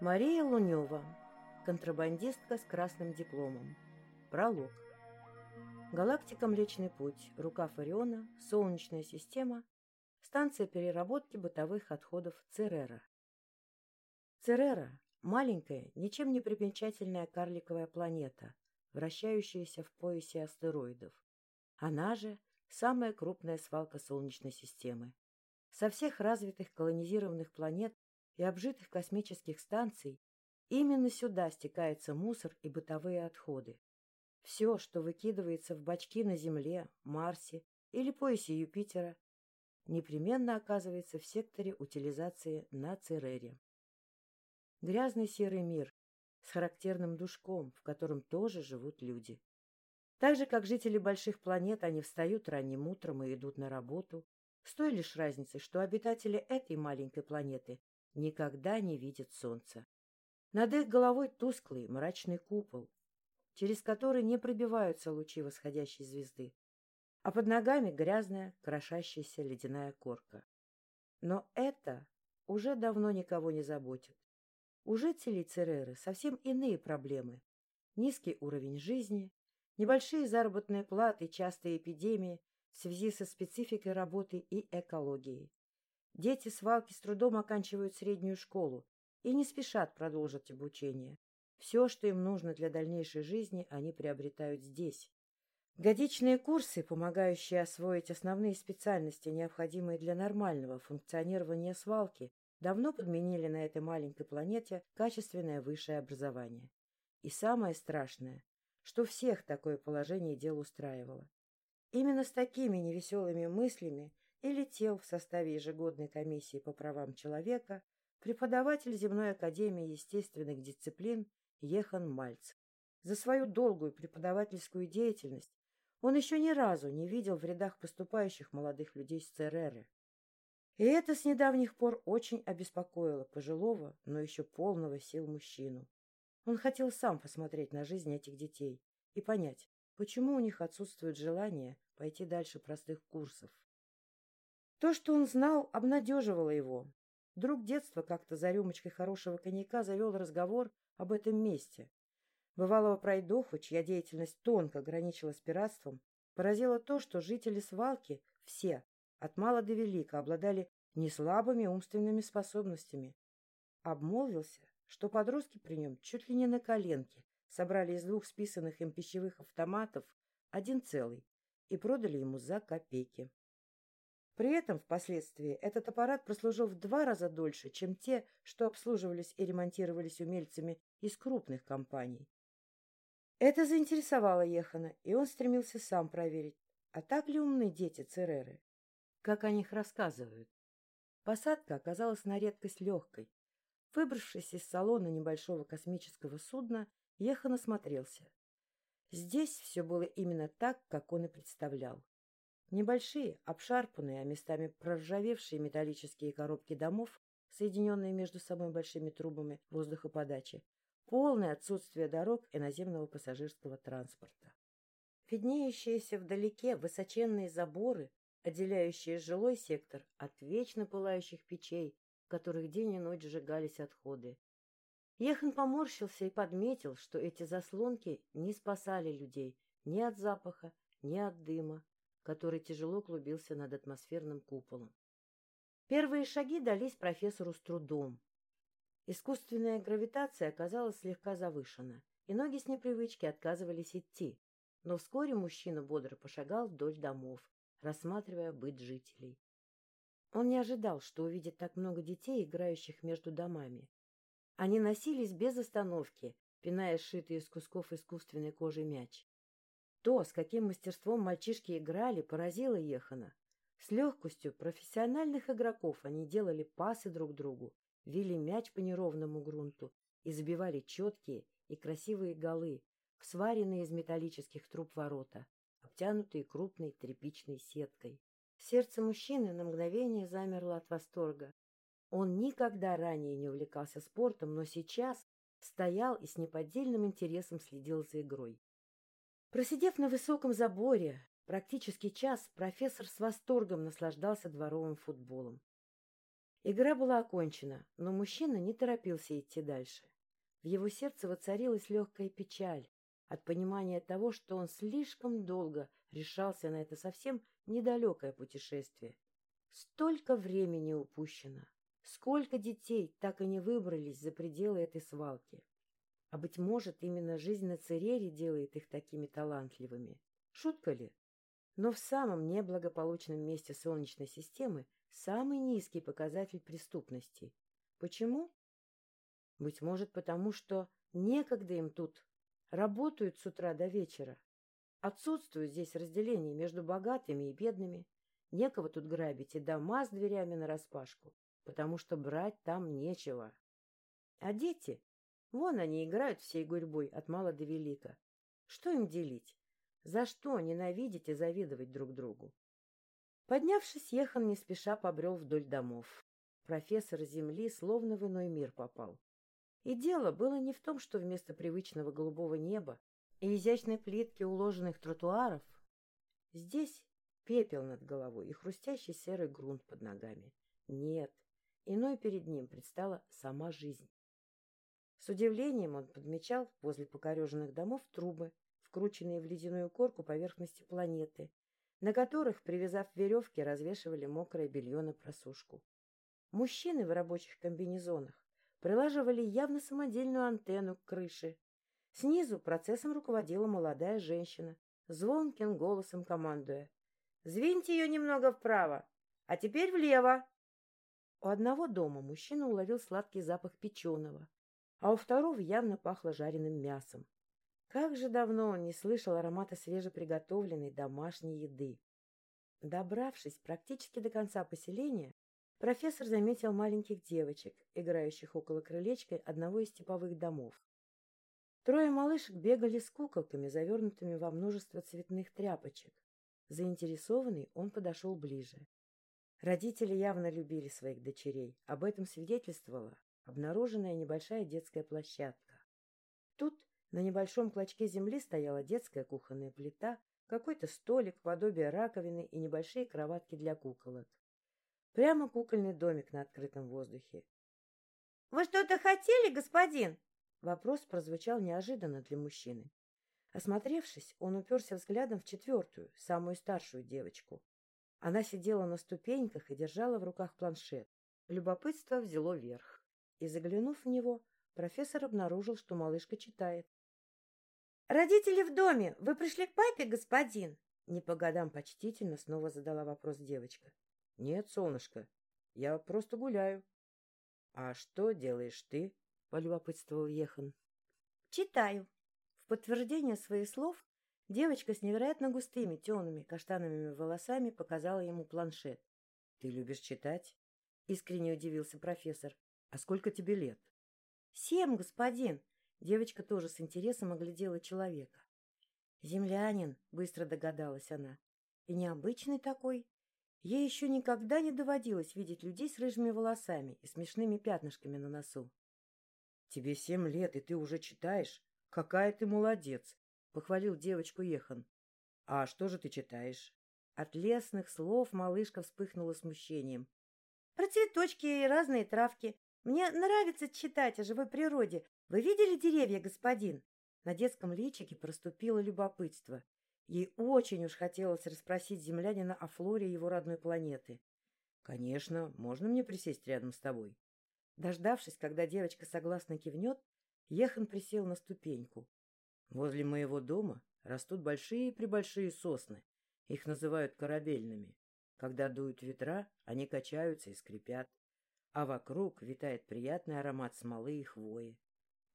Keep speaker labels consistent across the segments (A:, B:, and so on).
A: Мария Лунева. Контрабандистка с красным дипломом. Пролог. Галактика Млечный Путь. Рукав Ориона. Солнечная система. Станция переработки бытовых отходов Церера. Церера – маленькая, ничем не примечательная карликовая планета, вращающаяся в поясе астероидов. Она же – самая крупная свалка Солнечной системы. Со всех развитых колонизированных планет и обжитых космических станций именно сюда стекается мусор и бытовые отходы. Все, что выкидывается в бачки на Земле, Марсе или поясе Юпитера, непременно оказывается в секторе утилизации на Церере. Грязный серый мир с характерным душком, в котором тоже живут люди. Так же, как жители больших планет, они встают ранним утром и идут на работу, с той лишь разницей, что обитатели этой маленькой планеты никогда не видят солнца. Над их головой тусклый мрачный купол, через который не пробиваются лучи восходящей звезды, а под ногами грязная, крошащаяся ледяная корка. Но это уже давно никого не заботит. У жителей Цереры совсем иные проблемы. Низкий уровень жизни, небольшие заработные платы, частые эпидемии в связи со спецификой работы и экологией. Дети свалки с трудом оканчивают среднюю школу и не спешат продолжить обучение. Все, что им нужно для дальнейшей жизни, они приобретают здесь. Годичные курсы, помогающие освоить основные специальности, необходимые для нормального функционирования свалки, давно подменили на этой маленькой планете качественное высшее образование. И самое страшное, что всех такое положение дел устраивало. Именно с такими невеселыми мыслями и летел в составе ежегодной комиссии по правам человека преподаватель Земной академии естественных дисциплин Ехан Мальц. За свою долгую преподавательскую деятельность он еще ни разу не видел в рядах поступающих молодых людей с ЦРР. И это с недавних пор очень обеспокоило пожилого, но еще полного сил мужчину. Он хотел сам посмотреть на жизнь этих детей и понять, почему у них отсутствует желание пойти дальше простых курсов. То, что он знал, обнадеживало его. Друг детства как-то за рюмочкой хорошего коньяка завел разговор об этом месте. Бывалого пройдоху, чья деятельность тонко граничила с пиратством, поразило то, что жители свалки все, от мала до велика, обладали неслабыми умственными способностями. Обмолвился, что подростки при нем чуть ли не на коленке собрали из двух списанных им пищевых автоматов один целый и продали ему за копейки. При этом впоследствии этот аппарат прослужил в два раза дольше, чем те, что обслуживались и ремонтировались умельцами из крупных компаний. Это заинтересовало Ехана, и он стремился сам проверить, а так ли умны дети Цереры, как о них рассказывают. Посадка оказалась на редкость легкой. Выбравшись из салона небольшого космического судна, Ехан осмотрелся. Здесь все было именно так, как он и представлял. Небольшие, обшарпанные, а местами проржавевшие металлические коробки домов, соединенные между собой большими трубами воздухоподачи, полное отсутствие дорог и наземного пассажирского транспорта. Виднеющиеся вдалеке высоченные заборы, отделяющие жилой сектор от вечно пылающих печей, в которых день и ночь сжигались отходы. Ехан поморщился и подметил, что эти заслонки не спасали людей ни от запаха, ни от дыма, который тяжело клубился над атмосферным куполом. Первые шаги дались профессору с трудом. Искусственная гравитация оказалась слегка завышена, и ноги с непривычки отказывались идти. Но вскоре мужчина бодро пошагал вдоль домов, рассматривая быт жителей. Он не ожидал, что увидит так много детей, играющих между домами. Они носились без остановки, пиная сшитый из кусков искусственной кожи мяч. То, с каким мастерством мальчишки играли, поразило Ехана. С легкостью профессиональных игроков они делали пасы друг другу, вели мяч по неровному грунту и забивали четкие и красивые голы в сваренные из металлических труб ворота, обтянутые крупной тряпичной сеткой. Сердце мужчины на мгновение замерло от восторга. Он никогда ранее не увлекался спортом, но сейчас стоял и с неподдельным интересом следил за игрой. Просидев на высоком заборе практически час, профессор с восторгом наслаждался дворовым футболом. Игра была окончена, но мужчина не торопился идти дальше. В его сердце воцарилась легкая печаль от понимания того, что он слишком долго решался на это совсем недалекое путешествие. Столько времени упущено, сколько детей так и не выбрались за пределы этой свалки. А быть может, именно жизнь на Церере делает их такими талантливыми. Шутка ли? Но в самом неблагополучном месте Солнечной системы самый низкий показатель преступности. Почему? Быть может, потому что некогда им тут. Работают с утра до вечера. Отсутствует здесь разделение между богатыми и бедными. Некого тут грабить и дома с дверями нараспашку, потому что брать там нечего. А дети? Вон они играют всей гурьбой от мала до велика. Что им делить? За что ненавидеть и завидовать друг другу? Поднявшись, Ехан не спеша побрел вдоль домов. Профессор Земли словно в иной мир попал. И дело было не в том, что вместо привычного голубого неба и изящной плитки уложенных тротуаров здесь пепел над головой и хрустящий серый грунт под ногами. Нет, иной перед ним предстала сама жизнь. С удивлением он подмечал возле покореженных домов трубы, вкрученные в ледяную корку поверхности планеты, на которых, привязав веревки, развешивали мокрое белье на просушку. Мужчины в рабочих комбинезонах прилаживали явно самодельную антенну к крыше. Снизу процессом руководила молодая женщина, звонким голосом командуя. «Звиньте ее немного вправо, а теперь влево!» У одного дома мужчина уловил сладкий запах печеного, а у второго явно пахло жареным мясом. Как же давно он не слышал аромата свежеприготовленной домашней еды. Добравшись практически до конца поселения, профессор заметил маленьких девочек, играющих около крылечка одного из типовых домов. Трое малышек бегали с куколками, завернутыми во множество цветных тряпочек. Заинтересованный, он подошел ближе. Родители явно любили своих дочерей. Об этом свидетельствовала обнаруженная небольшая детская площадка. Тут на небольшом клочке земли стояла детская кухонная плита, какой-то столик, подобие раковины и небольшие кроватки для куколок. Прямо кукольный домик на открытом воздухе. — Вы что-то хотели, господин? Вопрос прозвучал неожиданно для мужчины. Осмотревшись, он уперся взглядом в четвертую, самую старшую девочку. Она сидела на ступеньках и держала в руках планшет. Любопытство взяло верх. И, заглянув в него, профессор обнаружил, что малышка читает. «Родители в доме! Вы пришли к папе, господин?» Не по годам почтительно снова задала вопрос девочка. — Нет, солнышко, я просто гуляю. — А что делаешь ты? — полюбопытствовал Ехан. — Читаю. В подтверждение своих слов девочка с невероятно густыми темными каштановыми волосами показала ему планшет. — Ты любишь читать? — искренне удивился профессор. — А сколько тебе лет? — Семь, господин. Девочка тоже с интересом оглядела человека. — Землянин, — быстро догадалась она. — И необычный такой. Ей еще никогда не доводилось видеть людей с рыжими волосами и смешными пятнышками на носу. — Тебе семь лет, и ты уже читаешь? Какая ты молодец! — похвалил девочку Ехан. — А что же ты читаешь? От лесных слов малышка вспыхнула смущением. — Про цветочки и разные травки. Мне нравится читать о живой природе. Вы видели деревья, господин? На детском личике проступило любопытство. Ей очень уж хотелось расспросить землянина о флоре его родной планеты. — Конечно, можно мне присесть рядом с тобой? Дождавшись, когда девочка согласно кивнет, Ехан присел на ступеньку. — Возле моего дома растут большие-пребольшие сосны. Их называют корабельными. Когда дуют ветра, они качаются и скрипят. А вокруг витает приятный аромат смолы и хвои.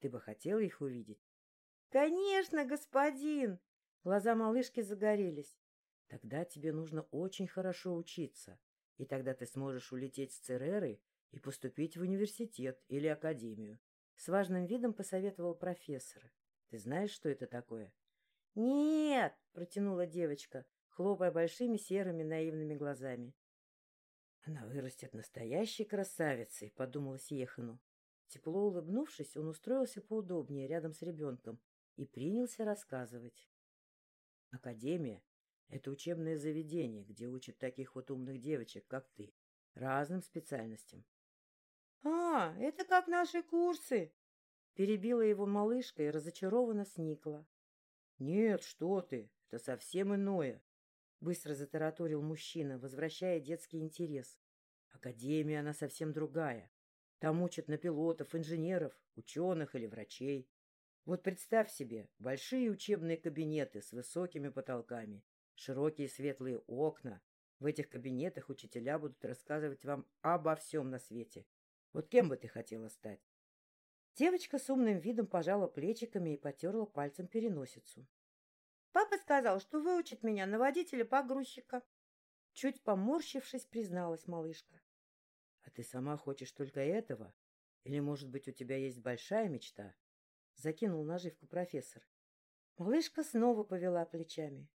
A: Ты бы хотела их увидеть? — Конечно, господин! Глаза малышки загорелись. Тогда тебе нужно очень хорошо учиться, и тогда ты сможешь улететь с Цереры и поступить в университет или академию. С важным видом посоветовал профессор. Ты знаешь, что это такое? — Нет, — протянула девочка, хлопая большими серыми наивными глазами. — Она вырастет настоящей красавицей, — подумала Сьехану. Тепло улыбнувшись, он устроился поудобнее рядом с ребенком и принялся рассказывать. Академия — это учебное заведение, где учат таких вот умных девочек, как ты, разным специальностям. А, это как наши курсы. Перебила его малышка и разочарованно сникла. Нет, что ты, это совсем иное. Быстро затараторил мужчина, возвращая детский интерес. Академия, она совсем другая. Там учат на пилотов, инженеров, ученых или врачей. Вот представь себе, большие учебные кабинеты с высокими потолками, широкие светлые окна. В этих кабинетах учителя будут рассказывать вам обо всем на свете. Вот кем бы ты хотела стать? Девочка с умным видом пожала плечиками и потерла пальцем переносицу. Папа сказал, что выучит меня на водителя-погрузчика. Чуть поморщившись, призналась малышка. — А ты сама хочешь только этого? Или, может быть, у тебя есть большая мечта? — закинул наживку профессор. Малышка снова повела плечами.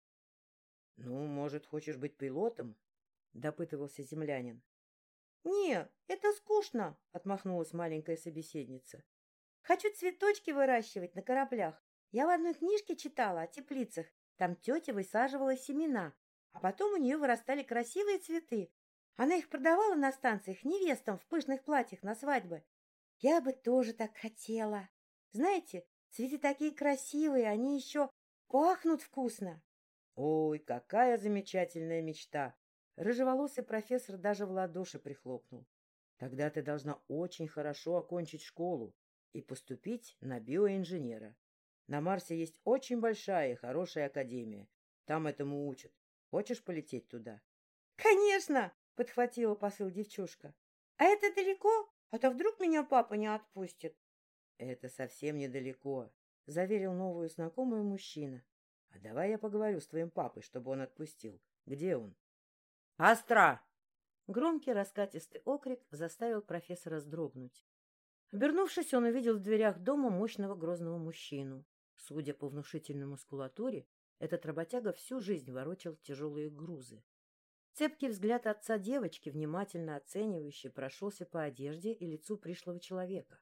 A: — Ну, может, хочешь быть пилотом? — допытывался землянин. — Не, это скучно, — отмахнулась маленькая собеседница. — Хочу цветочки выращивать на кораблях. Я в одной книжке читала о теплицах. Там тетя высаживала семена, а потом у нее вырастали красивые цветы. Она их продавала на станциях невестам в пышных платьях на свадьбы. Я бы тоже так хотела. Знаете, цветы такие красивые, они еще пахнут вкусно. Ой, какая замечательная мечта! Рыжеволосый профессор даже в ладоши прихлопнул. Тогда ты должна очень хорошо окончить школу и поступить на биоинженера. На Марсе есть очень большая и хорошая академия. Там этому учат. Хочешь полететь туда? — Конечно! — подхватила посыл девчушка. — А это далеко? А то вдруг меня папа не отпустит. — Это совсем недалеко, — заверил новую знакомую мужчина. — А давай я поговорю с твоим папой, чтобы он отпустил. Где он? — Астра! Громкий раскатистый окрик заставил профессора вздрогнуть. Обернувшись, он увидел в дверях дома мощного грозного мужчину. Судя по внушительной мускулатуре, этот работяга всю жизнь ворочал тяжелые грузы. Цепкий взгляд отца девочки, внимательно оценивающий, прошелся по одежде и лицу пришлого человека.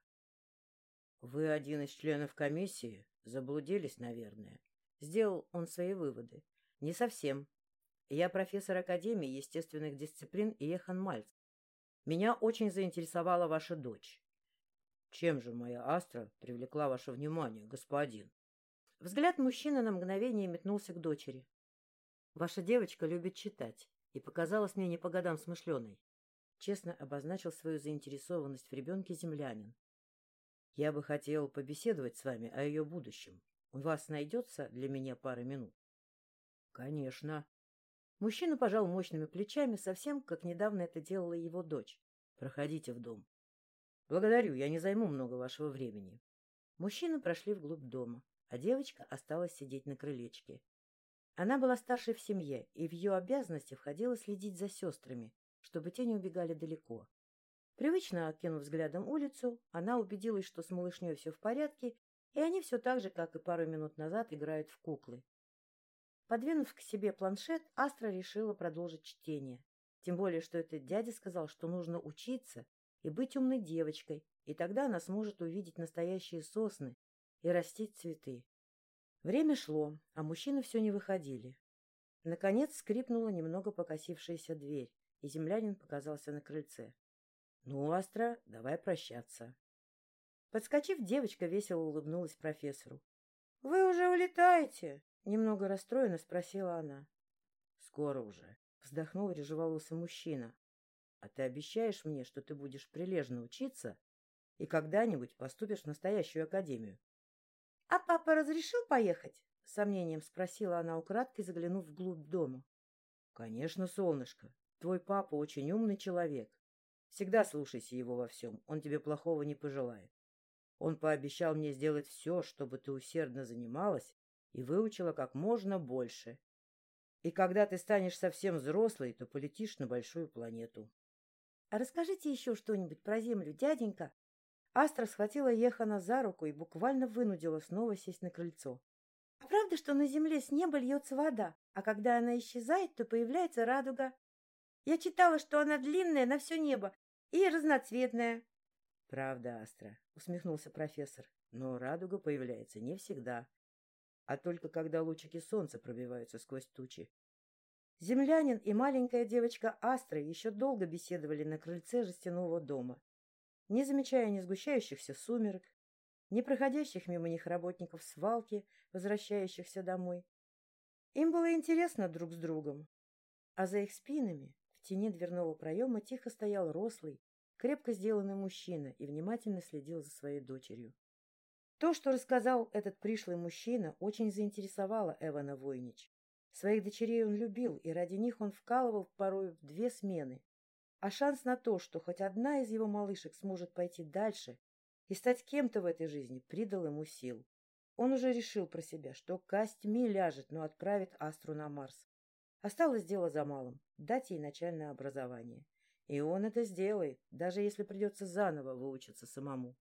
A: — Вы один из членов комиссии? Заблудились, наверное. Сделал он свои выводы. — Не совсем. Я профессор Академии естественных дисциплин Иехан Мальц. Меня очень заинтересовала ваша дочь. Чем же моя Астра привлекла ваше внимание, господин? Взгляд мужчины на мгновение метнулся к дочери. Ваша девочка любит читать и показалась мне не по годам смышленой. Честно обозначил свою заинтересованность в ребенке землянин. Я бы хотел побеседовать с вами о ее будущем. У вас найдется для меня пара минут? — Конечно. Мужчина пожал мощными плечами, совсем как недавно это делала его дочь. — Проходите в дом. — Благодарю, я не займу много вашего времени. Мужчины прошли вглубь дома, а девочка осталась сидеть на крылечке. Она была старшей в семье, и в ее обязанности входило следить за сестрами, чтобы те не убегали далеко. Привычно окинув взглядом улицу, она убедилась, что с малышней все в порядке, и они все так же, как и пару минут назад, играют в куклы. Подвинув к себе планшет, Астра решила продолжить чтение. Тем более, что этот дядя сказал, что нужно учиться и быть умной девочкой, и тогда она сможет увидеть настоящие сосны и растить цветы. Время шло, а мужчины все не выходили. Наконец скрипнула немного покосившаяся дверь, и землянин показался на крыльце. — Ну, Астра, давай прощаться. Подскочив, девочка весело улыбнулась профессору. — Вы уже улетаете? — немного расстроенно спросила она. — Скоро уже, — вздохнул рыжеволосый мужчина. — А ты обещаешь мне, что ты будешь прилежно учиться и когда-нибудь поступишь в настоящую академию? — А папа разрешил поехать? — с сомнением спросила она украдкой, заглянув вглубь дома. — Конечно, солнышко. Твой папа очень умный человек. Всегда слушайся его во всем, он тебе плохого не пожелает. Он пообещал мне сделать все, чтобы ты усердно занималась и выучила как можно больше. И когда ты станешь совсем взрослой, то полетишь на большую планету. — А расскажите еще что-нибудь про Землю, дяденька, Астра схватила Ехана за руку и буквально вынудила снова сесть на крыльцо. — А правда, что на земле с неба льется вода, а когда она исчезает, то появляется радуга? Я читала, что она длинная на все небо и разноцветная. — Правда, Астра, — усмехнулся профессор, — но радуга появляется не всегда, а только когда лучики солнца пробиваются сквозь тучи. Землянин и маленькая девочка Астра еще долго беседовали на крыльце жестяного дома. Не замечая ни сгущающихся сумерек, ни проходящих мимо них работников свалки, возвращающихся домой. Им было интересно друг с другом, а за их спинами в тени дверного проема тихо стоял рослый, крепко сделанный мужчина и внимательно следил за своей дочерью. То, что рассказал этот пришлый мужчина, очень заинтересовало Эвана Войнич. Своих дочерей он любил, и ради них он вкалывал порой в две смены. А шанс на то, что хоть одна из его малышек сможет пойти дальше и стать кем-то в этой жизни, придал ему сил. Он уже решил про себя, что костьми ляжет, но отправит Астру на Марс. Осталось дело за малым — дать ей начальное образование. И он это сделает, даже если придется заново выучиться самому.